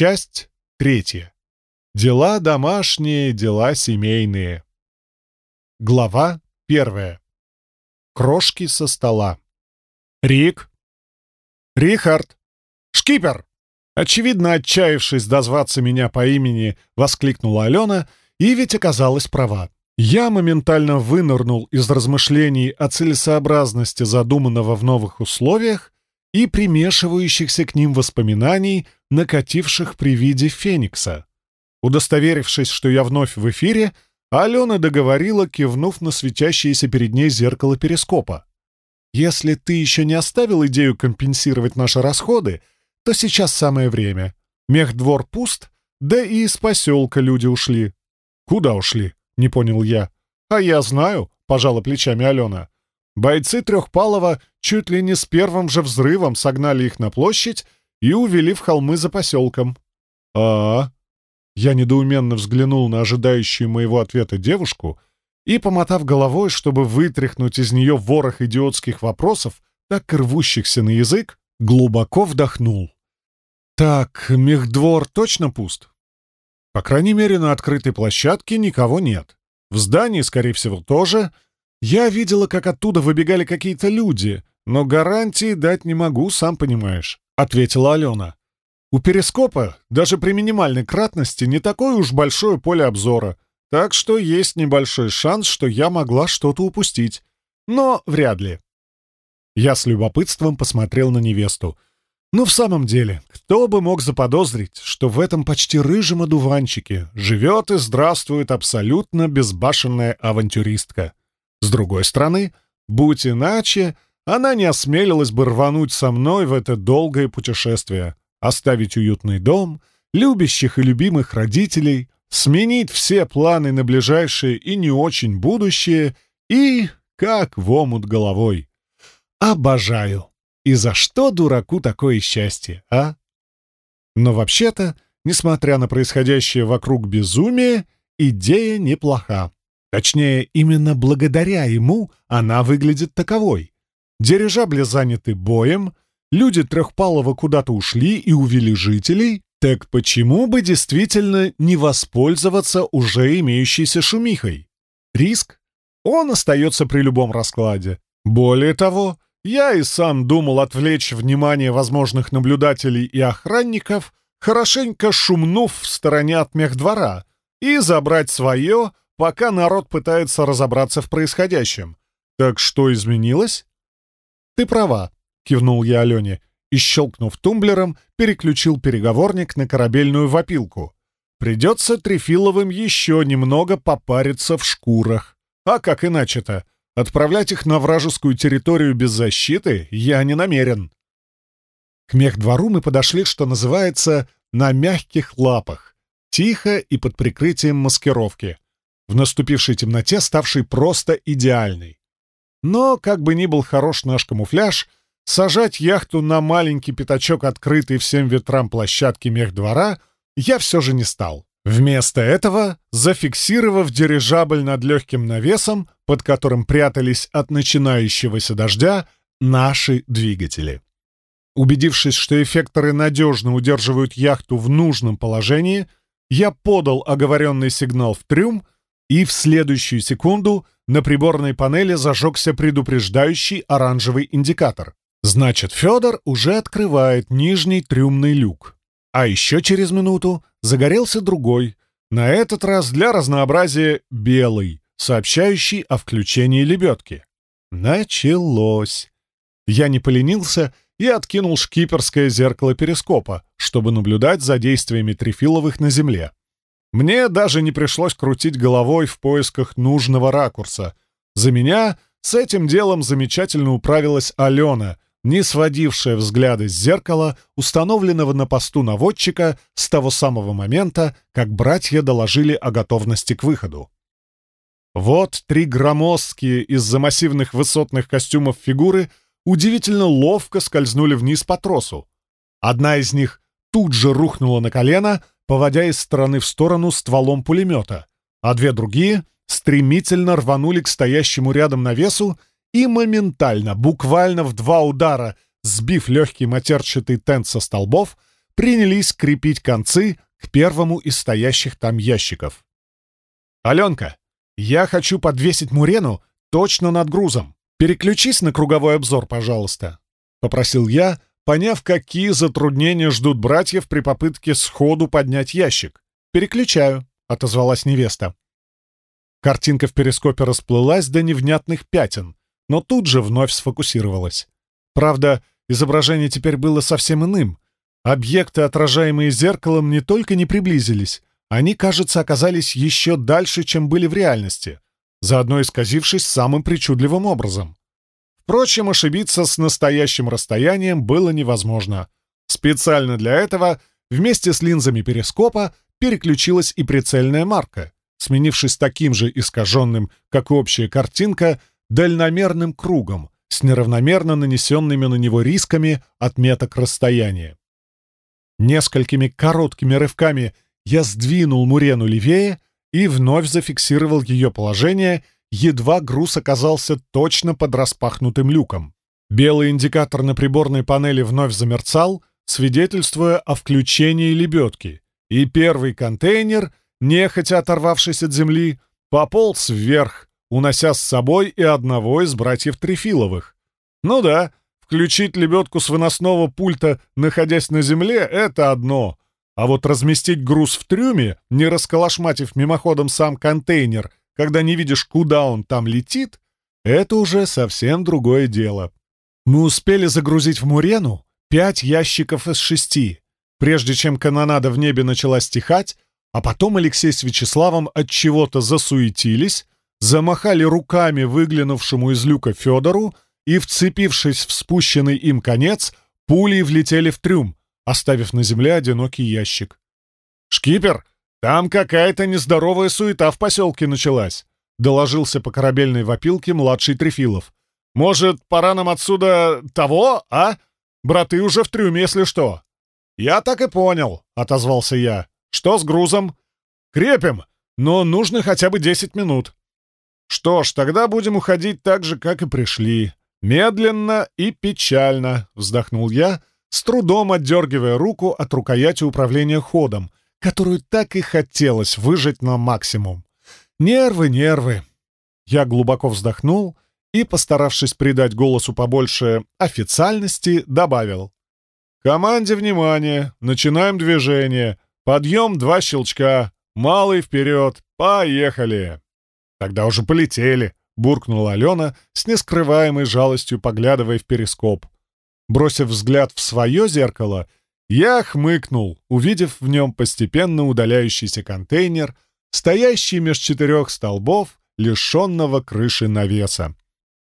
Часть третья. Дела домашние, дела семейные. Глава первая. Крошки со стола. Рик. Рихард. Шкипер. Очевидно, отчаявшись дозваться меня по имени, воскликнула Алена, и ведь оказалась права. Я моментально вынырнул из размышлений о целесообразности задуманного в новых условиях и примешивающихся к ним воспоминаний, накативших при виде Феникса. Удостоверившись, что я вновь в эфире, Алена договорила, кивнув на светящееся перед ней зеркало перископа. «Если ты еще не оставил идею компенсировать наши расходы, то сейчас самое время. Мехдвор пуст, да и из поселка люди ушли». «Куда ушли?» — не понял я. «А я знаю», — пожала плечами Алена. Бойцы Трехпалова чуть ли не с первым же взрывом согнали их на площадь и увели в холмы за поселком. а. Я недоуменно взглянул на ожидающую моего ответа девушку и, помотав головой, чтобы вытряхнуть из нее ворох идиотских вопросов, так рвущихся на язык, глубоко вдохнул. «Так, мехдвор точно пуст?» «По крайней мере, на открытой площадке никого нет. В здании, скорее всего, тоже. Я видела, как оттуда выбегали какие-то люди, но гарантии дать не могу, сам понимаешь», — ответила Алена. У перископа даже при минимальной кратности не такое уж большое поле обзора, так что есть небольшой шанс, что я могла что-то упустить. Но вряд ли. Я с любопытством посмотрел на невесту. Ну, в самом деле, кто бы мог заподозрить, что в этом почти рыжем одуванчике живет и здравствует абсолютно безбашенная авантюристка. С другой стороны, будь иначе, она не осмелилась бы рвануть со мной в это долгое путешествие оставить уютный дом, любящих и любимых родителей, сменить все планы на ближайшее и не очень будущее и, как в омут головой. Обожаю! И за что дураку такое счастье, а? Но вообще-то, несмотря на происходящее вокруг безумие, идея неплоха. Точнее, именно благодаря ему она выглядит таковой. Дирижабли заняты боем, Люди Трехпалова куда-то ушли и увели жителей, так почему бы действительно не воспользоваться уже имеющейся шумихой? Риск? Он остается при любом раскладе. Более того, я и сам думал отвлечь внимание возможных наблюдателей и охранников, хорошенько шумнув в стороне от мехдвора, и забрать свое, пока народ пытается разобраться в происходящем. Так что изменилось? Ты права. — кивнул я Алене, и, щелкнув тумблером, переключил переговорник на корабельную вопилку. «Придется Трефиловым еще немного попариться в шкурах. А как иначе-то? Отправлять их на вражескую территорию без защиты я не намерен». К мехдвору мы подошли, что называется, на мягких лапах, тихо и под прикрытием маскировки, в наступившей темноте ставшей просто идеальной. Но, как бы ни был хорош наш камуфляж — Сажать яхту на маленький пятачок, открытый всем ветрам площадки мехдвора, я все же не стал. Вместо этого, зафиксировав дирижабль над легким навесом, под которым прятались от начинающегося дождя наши двигатели. Убедившись, что эффекторы надежно удерживают яхту в нужном положении, я подал оговоренный сигнал в трюм, и в следующую секунду на приборной панели зажегся предупреждающий оранжевый индикатор. Значит, Федор уже открывает нижний трюмный люк. А еще через минуту загорелся другой, на этот раз для разнообразия белый, сообщающий о включении лебедки. Началось. Я не поленился и откинул шкиперское зеркало перископа, чтобы наблюдать за действиями Трефиловых на земле. Мне даже не пришлось крутить головой в поисках нужного ракурса. За меня с этим делом замечательно управилась Алена — не сводившая взгляды с зеркала, установленного на посту наводчика с того самого момента, как братья доложили о готовности к выходу. Вот три громоздкие из-за массивных высотных костюмов фигуры удивительно ловко скользнули вниз по тросу. Одна из них тут же рухнула на колено, поводя из стороны в сторону стволом пулемета, а две другие стремительно рванули к стоящему рядом навесу и моментально, буквально в два удара, сбив легкий матерчатый тент со столбов, принялись крепить концы к первому из стоящих там ящиков. «Аленка, я хочу подвесить Мурену точно над грузом. Переключись на круговой обзор, пожалуйста», — попросил я, поняв, какие затруднения ждут братьев при попытке сходу поднять ящик. «Переключаю», — отозвалась невеста. Картинка в перископе расплылась до невнятных пятен, но тут же вновь сфокусировалась. Правда, изображение теперь было совсем иным. Объекты, отражаемые зеркалом, не только не приблизились, они, кажется, оказались еще дальше, чем были в реальности, заодно исказившись самым причудливым образом. Впрочем, ошибиться с настоящим расстоянием было невозможно. Специально для этого вместе с линзами перископа переключилась и прицельная марка, сменившись таким же искаженным, как и общая картинка, дальномерным кругом с неравномерно нанесенными на него рисками отметок расстояния. Несколькими короткими рывками я сдвинул Мурену левее и вновь зафиксировал ее положение, едва груз оказался точно под распахнутым люком. Белый индикатор на приборной панели вновь замерцал, свидетельствуя о включении лебедки, и первый контейнер, нехотя оторвавшись от земли, пополз вверх, унося с собой и одного из братьев Трефиловых. Ну да, включить лебедку с выносного пульта, находясь на земле, — это одно. А вот разместить груз в трюме, не расколошматив мимоходом сам контейнер, когда не видишь, куда он там летит, это уже совсем другое дело. Мы успели загрузить в Мурену пять ящиков из шести, прежде чем канонада в небе начала стихать, а потом Алексей с Вячеславом от чего-то засуетились, замахали руками выглянувшему из люка Федору и, вцепившись в спущенный им конец, пулей влетели в трюм, оставив на земле одинокий ящик. «Шкипер, там какая-то нездоровая суета в поселке началась», — доложился по корабельной вопилке младший Трефилов. «Может, пора нам отсюда того, а? Браты уже в трюме, если что». «Я так и понял», — отозвался я. «Что с грузом?» «Крепим, но нужно хотя бы десять минут». «Что ж, тогда будем уходить так же, как и пришли. Медленно и печально», — вздохнул я, с трудом отдергивая руку от рукояти управления ходом, которую так и хотелось выжать на максимум. «Нервы, нервы!» Я глубоко вздохнул и, постаравшись придать голосу побольше официальности, добавил. «Команде внимание! Начинаем движение! Подъем два щелчка! Малый вперед! Поехали!» «Тогда уже полетели!» — буркнула Алена, с нескрываемой жалостью поглядывая в перископ. Бросив взгляд в свое зеркало, я хмыкнул, увидев в нем постепенно удаляющийся контейнер, стоящий меж четырех столбов, лишенного крыши навеса.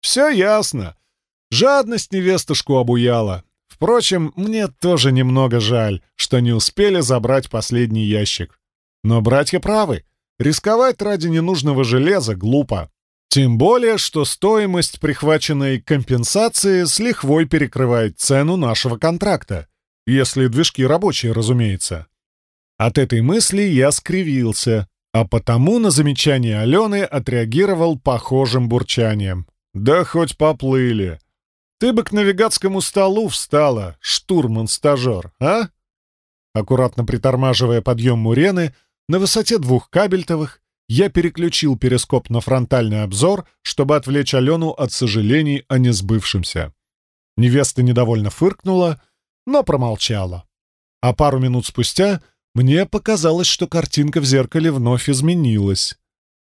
«Все ясно. Жадность невестушку обуяла. Впрочем, мне тоже немного жаль, что не успели забрать последний ящик. Но братья правы. Рисковать ради ненужного железа глупо. Тем более, что стоимость прихваченной компенсации с лихвой перекрывает цену нашего контракта. Если движки рабочие, разумеется. От этой мысли я скривился, а потому на замечание Алены отреагировал похожим бурчанием. «Да хоть поплыли. Ты бы к навигатскому столу встала, штурман-стажер, а?» Аккуратно притормаживая подъем Мурены, на высоте двух кабельтовых я переключил перископ на фронтальный обзор, чтобы отвлечь Алену от сожалений о несбывшемся. Невеста недовольно фыркнула, но промолчала. А пару минут спустя мне показалось, что картинка в зеркале вновь изменилась.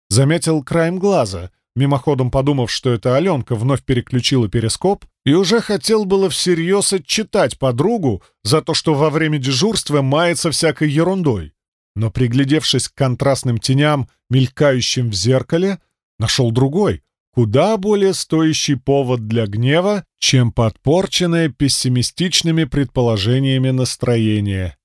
Заметил краем глаза, мимоходом подумав, что это Аленка вновь переключила перископ, и уже хотел было всерьез отчитать подругу за то, что во время дежурства мается всякой ерундой но, приглядевшись к контрастным теням, мелькающим в зеркале, нашел другой, куда более стоящий повод для гнева, чем подпорченное пессимистичными предположениями настроение.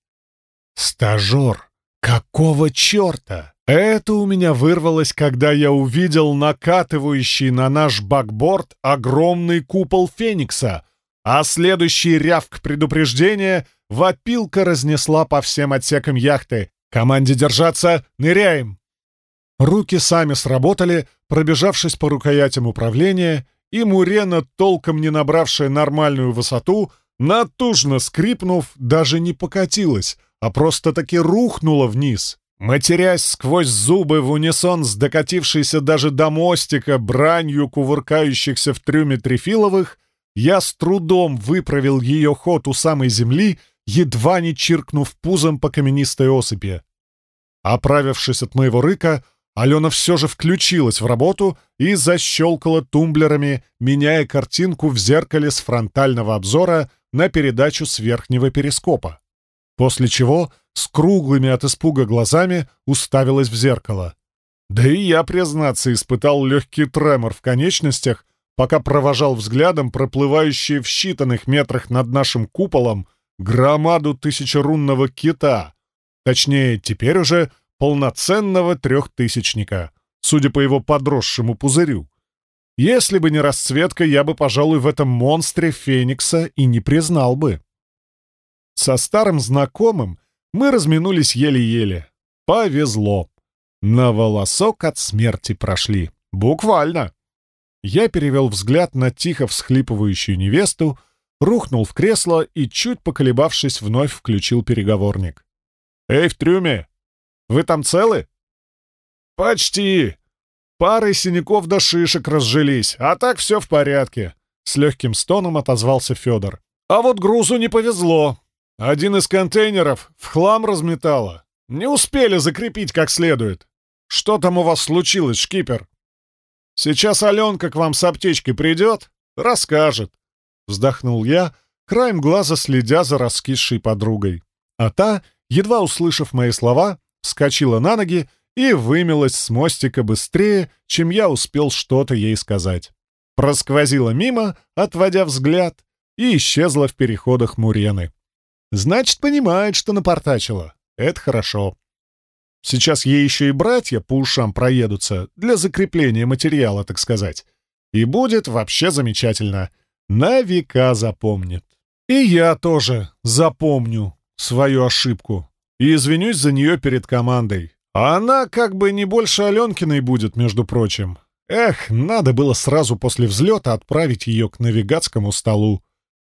«Стажер! Какого черта?» Это у меня вырвалось, когда я увидел накатывающий на наш бакборд огромный купол Феникса, а следующий рявк предупреждения вопилка разнесла по всем отсекам яхты, «Команде держаться! Ныряем!» Руки сами сработали, пробежавшись по рукоятям управления, и Мурена, толком не набравшая нормальную высоту, натужно скрипнув, даже не покатилась, а просто-таки рухнула вниз. Матерясь сквозь зубы в унисон с докатившейся даже до мостика бранью кувыркающихся в трюме трефиловых, я с трудом выправил ее ход у самой земли, едва не чиркнув пузом по каменистой осыпи. Оправившись от моего рыка, Алена все же включилась в работу и защелкала тумблерами, меняя картинку в зеркале с фронтального обзора на передачу с верхнего перископа. После чего с круглыми от испуга глазами уставилась в зеркало. Да и я, признаться, испытал легкий тремор в конечностях, пока провожал взглядом проплывающие в считанных метрах над нашим куполом громаду тысячерунного кита, точнее, теперь уже полноценного трехтысячника, судя по его подросшему пузырю. Если бы не расцветка, я бы, пожалуй, в этом монстре Феникса и не признал бы. Со старым знакомым мы разминулись еле-еле. Повезло. На волосок от смерти прошли. Буквально. Я перевел взгляд на тихо всхлипывающую невесту, рухнул в кресло и, чуть поколебавшись, вновь включил переговорник. «Эй, в трюме! Вы там целы?» «Почти. Пары синяков до шишек разжились, а так все в порядке», — с легким стоном отозвался Федор. «А вот грузу не повезло. Один из контейнеров в хлам разметало. Не успели закрепить как следует. Что там у вас случилось, шкипер?» «Сейчас Аленка к вам с аптечкой придет, расскажет», — вздохнул я, краем глаза следя за раскисшей подругой. А та, едва услышав мои слова, вскочила на ноги и вымилась с мостика быстрее, чем я успел что-то ей сказать. Просквозила мимо, отводя взгляд, и исчезла в переходах Мурены. Значит, понимает, что напортачила. Это хорошо. Сейчас ей еще и братья по ушам проедутся, для закрепления материала, так сказать. И будет вообще замечательно. На века запомнит. И я тоже запомню свою ошибку и извинюсь за нее перед командой. А она как бы не больше Аленкиной будет, между прочим. Эх, надо было сразу после взлета отправить ее к навигатскому столу.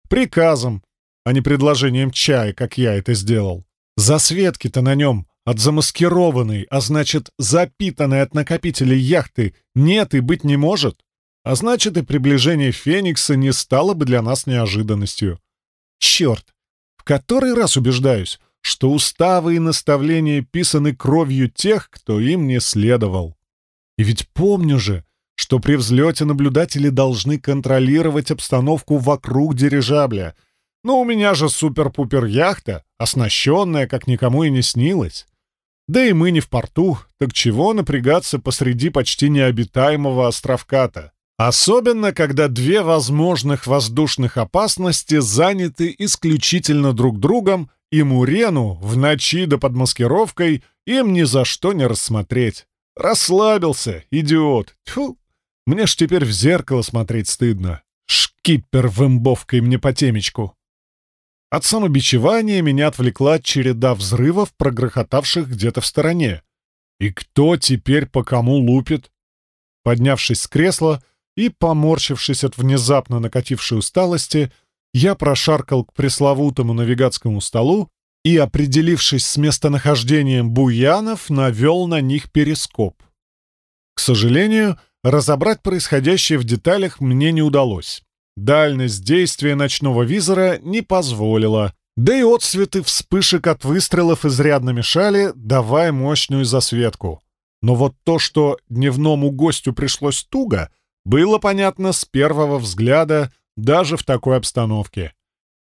Приказом, а не предложением чая, как я это сделал. Засветки-то на нем от замаскированной, а значит, запитанной от накопителей яхты нет и быть не может. А значит, и приближение Феникса не стало бы для нас неожиданностью. Черт! В который раз убеждаюсь, что уставы и наставления писаны кровью тех, кто им не следовал. И ведь помню же, что при взлете наблюдатели должны контролировать обстановку вокруг дирижабля. Но у меня же супер-пупер яхта, оснащенная, как никому и не снилось. Да и мы не в порту, так чего напрягаться посреди почти необитаемого островка-то? Особенно, когда две возможных воздушных опасности заняты исключительно друг другом и Мурену в ночи да под маскировкой им ни за что не рассмотреть. Расслабился, идиот. Тьфу, мне ж теперь в зеркало смотреть стыдно. Шкипер вымбовкой мне по темечку. От самобичевания меня отвлекла череда взрывов, прогрохотавших где-то в стороне. И кто теперь по кому лупит? Поднявшись с кресла и поморщившись от внезапно накатившей усталости, я прошаркал к пресловутому навигатскому столу и, определившись с местонахождением буянов, навел на них перископ. К сожалению, разобрать происходящее в деталях мне не удалось. Дальность действия ночного визора не позволила, да и отсветы вспышек от выстрелов изрядно мешали, давая мощную засветку. Но вот то, что дневному гостю пришлось туго, было понятно с первого взгляда даже в такой обстановке.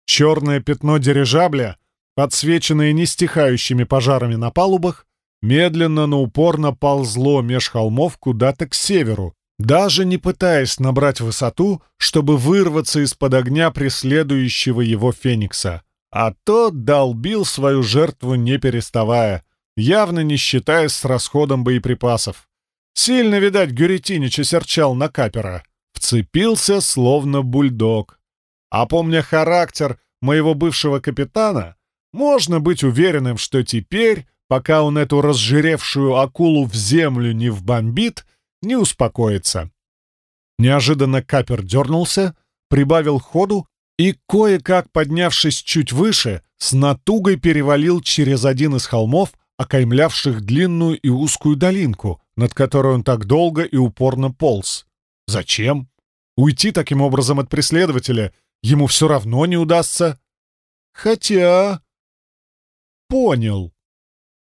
Черное пятно дирижабля, подсвеченное нестихающими пожарами на палубах, медленно, но упорно ползло меж холмов куда-то к северу, даже не пытаясь набрать высоту, чтобы вырваться из-под огня преследующего его феникса. А тот долбил свою жертву не переставая, явно не считаясь с расходом боеприпасов. Сильно, видать, Гюретинич осерчал на капера. Вцепился, словно бульдог. А помня характер моего бывшего капитана, можно быть уверенным, что теперь, пока он эту разжиревшую акулу в землю не вбомбит, не успокоится. Неожиданно капер дернулся, прибавил ходу и, кое-как поднявшись чуть выше, с натугой перевалил через один из холмов, окаймлявших длинную и узкую долинку, над которой он так долго и упорно полз. Зачем? Уйти таким образом от преследователя ему все равно не удастся. Хотя... Понял.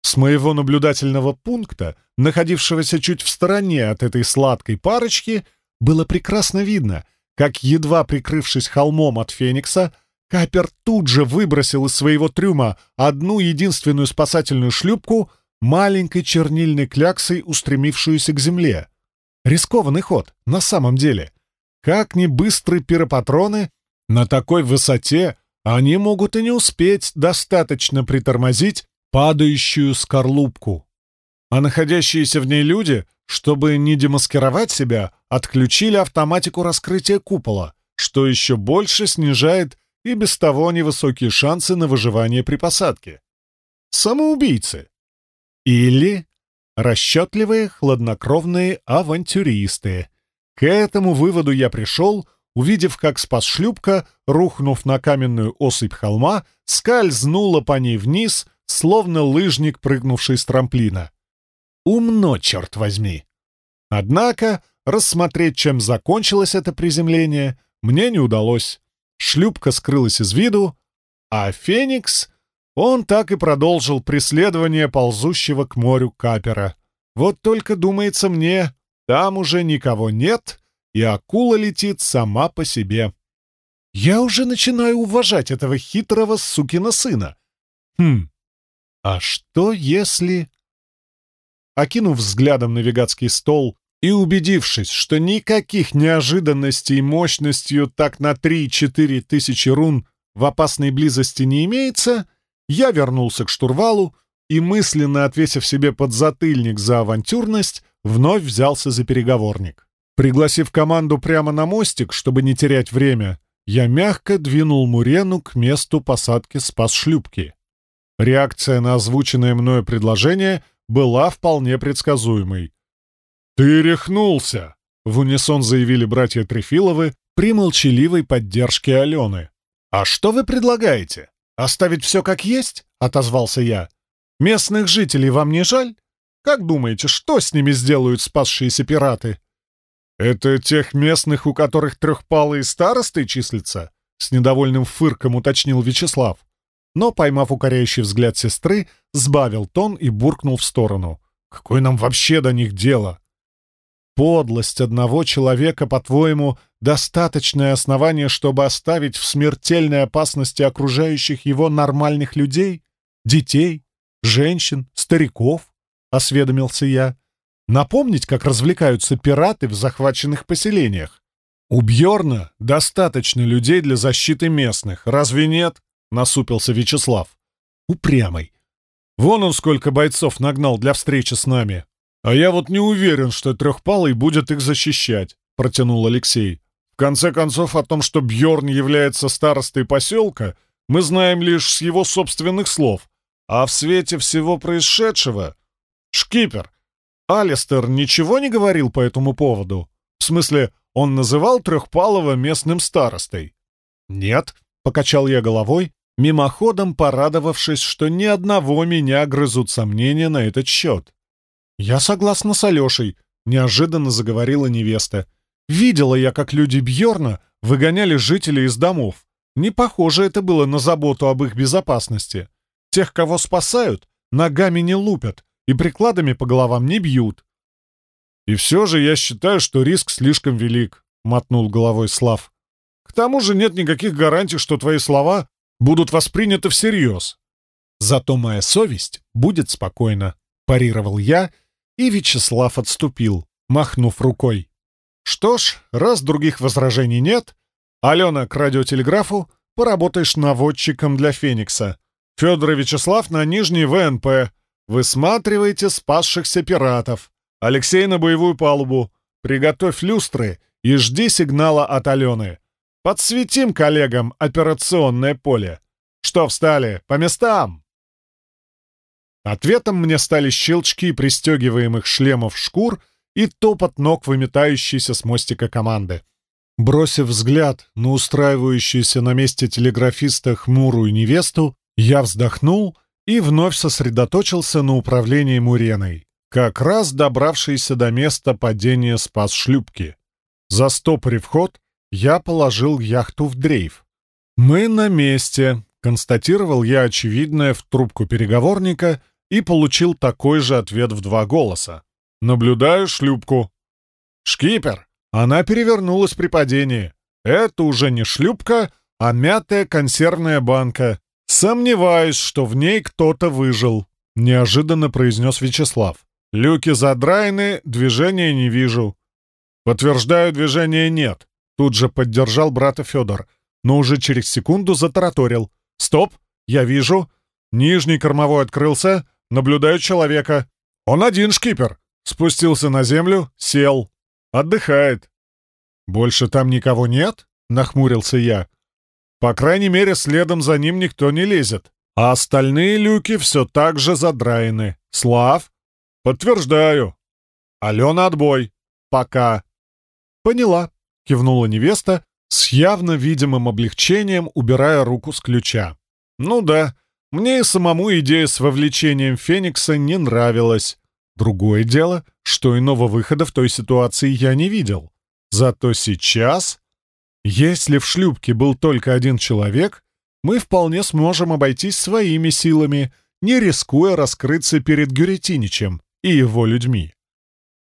С моего наблюдательного пункта, находившегося чуть в стороне от этой сладкой парочки, было прекрасно видно, как, едва прикрывшись холмом от Феникса, Капер тут же выбросил из своего трюма одну единственную спасательную шлюпку, маленькой чернильной кляксой, устремившуюся к земле. Рискованный ход, на самом деле. Как ни быстры пиропатроны, на такой высоте они могут и не успеть достаточно притормозить падающую скорлупку. А находящиеся в ней люди, чтобы не демаскировать себя, отключили автоматику раскрытия купола, что еще больше снижает и без того невысокие шансы на выживание при посадке. Самоубийцы. Или расчетливые, хладнокровные авантюристы. К этому выводу я пришел, увидев, как спас-шлюпка, рухнув на каменную осыпь холма, скользнула по ней вниз, словно лыжник, прыгнувший с трамплина. Умно, черт возьми! Однако рассмотреть, чем закончилось это приземление, мне не удалось. Шлюпка скрылась из виду, а Феникс, он так и продолжил преследование ползущего к морю капера. Вот только, думается мне, там уже никого нет, и акула летит сама по себе. Я уже начинаю уважать этого хитрого сукина сына. Хм, а что если... Окинув взглядом навигатский стол и убедившись, что никаких неожиданностей мощностью так на 3-4 тысячи рун в опасной близости не имеется, я вернулся к штурвалу и, мысленно отвесив себе подзатыльник за авантюрность, вновь взялся за переговорник. Пригласив команду прямо на мостик, чтобы не терять время, я мягко двинул Мурену к месту посадки спас-шлюпки. Реакция на озвученное мною предложение была вполне предсказуемой. «Ты рехнулся!» — в унисон заявили братья Трефиловы при молчаливой поддержке Алены. «А что вы предлагаете? Оставить все как есть?» — отозвался я. «Местных жителей вам не жаль? Как думаете, что с ними сделают спасшиеся пираты?» «Это тех местных, у которых трехпалые старосты числятся?» — с недовольным фырком уточнил Вячеслав. Но, поймав укоряющий взгляд сестры, сбавил тон и буркнул в сторону. «Какое нам вообще до них дело?» Подлость одного человека, по-твоему, достаточное основание, чтобы оставить в смертельной опасности окружающих его нормальных людей? Детей? Женщин? Стариков? — осведомился я. Напомнить, как развлекаются пираты в захваченных поселениях. У Бьорна достаточно людей для защиты местных, разве нет? — насупился Вячеслав. Упрямый. Вон он сколько бойцов нагнал для встречи с нами. «А я вот не уверен, что Трехпалый будет их защищать», — протянул Алексей. «В конце концов, о том, что Бьорн является старостой поселка, мы знаем лишь с его собственных слов. А в свете всего происшедшего... Шкипер, Алистер ничего не говорил по этому поводу? В смысле, он называл Трехпалого местным старостой?» «Нет», — покачал я головой, мимоходом порадовавшись, что ни одного меня грызут сомнения на этот счет. «Я согласна с Алешей», — неожиданно заговорила невеста. «Видела я, как люди Бьорна выгоняли жителей из домов. Не похоже это было на заботу об их безопасности. Тех, кого спасают, ногами не лупят и прикладами по головам не бьют». «И все же я считаю, что риск слишком велик», — мотнул головой Слав. «К тому же нет никаких гарантий, что твои слова будут восприняты всерьез. Зато моя совесть будет спокойна», — парировал я, — и Вячеслав отступил, махнув рукой. «Что ж, раз других возражений нет, Алена к радиотелеграфу, поработаешь наводчиком для Феникса. Федор и Вячеслав на нижней ВНП. Высматривайте спасшихся пиратов. Алексей на боевую палубу. Приготовь люстры и жди сигнала от Алены. Подсветим коллегам операционное поле. Что встали? По местам!» Ответом мне стали щелчки пристегиваемых шлемов шкур и топот ног выметающейся с мостика команды. Бросив взгляд на устраивающуюся на месте телеграфиста хмурую невесту, я вздохнул и вновь сосредоточился на управлении Муреной, как раз добравшейся до места падения спас шлюпки. Застопорив ход, я положил яхту в дрейф. «Мы на месте», — констатировал я очевидное в трубку переговорника и получил такой же ответ в два голоса. «Наблюдаю шлюпку». «Шкипер!» Она перевернулась при падении. Это уже не шлюпка, а мятая консервная банка. Сомневаюсь, что в ней кто-то выжил, неожиданно произнес Вячеслав. Люки задраены, движения не вижу. Подтверждаю, движения нет. Тут же поддержал брата Федор, но уже через секунду затараторил. Стоп, я вижу. Нижний кормовой открылся, наблюдаю человека. Он один шкипер. Спустился на землю, сел. Отдыхает. Больше там никого нет? Нахмурился я. По крайней мере, следом за ним никто не лезет. А остальные люки все так же задраены. Слав? Подтверждаю. Алена, отбой. Пока. Поняла, кивнула невеста, с явно видимым облегчением убирая руку с ключа. Ну да, мне и самому идея с вовлечением Феникса не нравилась. Другое дело, что иного выхода в той ситуации я не видел. Зато сейчас, если в шлюпке был только один человек, мы вполне сможем обойтись своими силами, не рискуя раскрыться перед Гюретиничем и его людьми.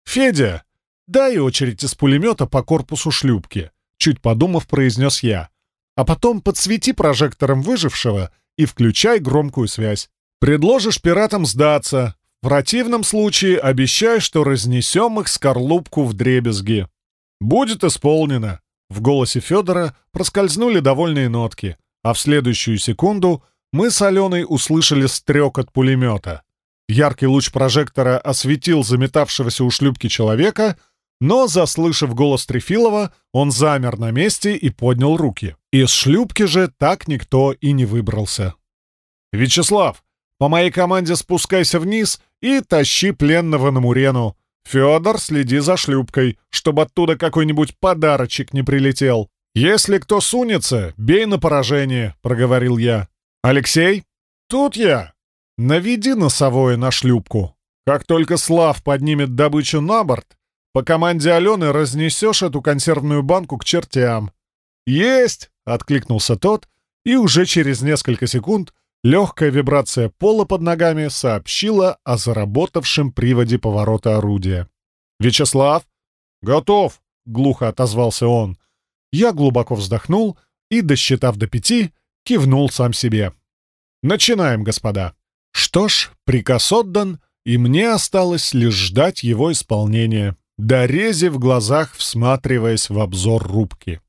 «Федя, дай очередь из пулемета по корпусу шлюпки», чуть подумав, произнес я. «А потом подсвети прожектором выжившего и включай громкую связь. Предложишь пиратам сдаться, в противном случае обещай, что разнесем их скорлупку в дребезги. Будет исполнено. В голосе Федора проскользнули довольные нотки, а в следующую секунду мы с Аленой услышали стрек от пулемета. Яркий луч прожектора осветил заметавшегося у шлюпки человека, но, заслышав голос Трефилова, он замер на месте и поднял руки. Из шлюпки же так никто и не выбрался. «Вячеслав, по моей команде спускайся вниз и тащи пленного на Мурену. Федор, следи за шлюпкой, чтобы оттуда какой-нибудь подарочек не прилетел. Если кто сунется, бей на поражение», — проговорил я. «Алексей? Тут я. Наведи носовое на шлюпку. Как только Слав поднимет добычу на борт, по команде Алены разнесешь эту консервную банку к чертям». «Есть!» — откликнулся тот, и уже через несколько секунд Легкая вибрация пола под ногами сообщила о заработавшем приводе поворота орудия. «Вячеслав?» «Готов!» — глухо отозвался он. Я глубоко вздохнул и, досчитав до пяти, кивнул сам себе. «Начинаем, господа!» Что ж, приказ отдан, и мне осталось лишь ждать его исполнения, дорези в глазах всматриваясь в обзор рубки.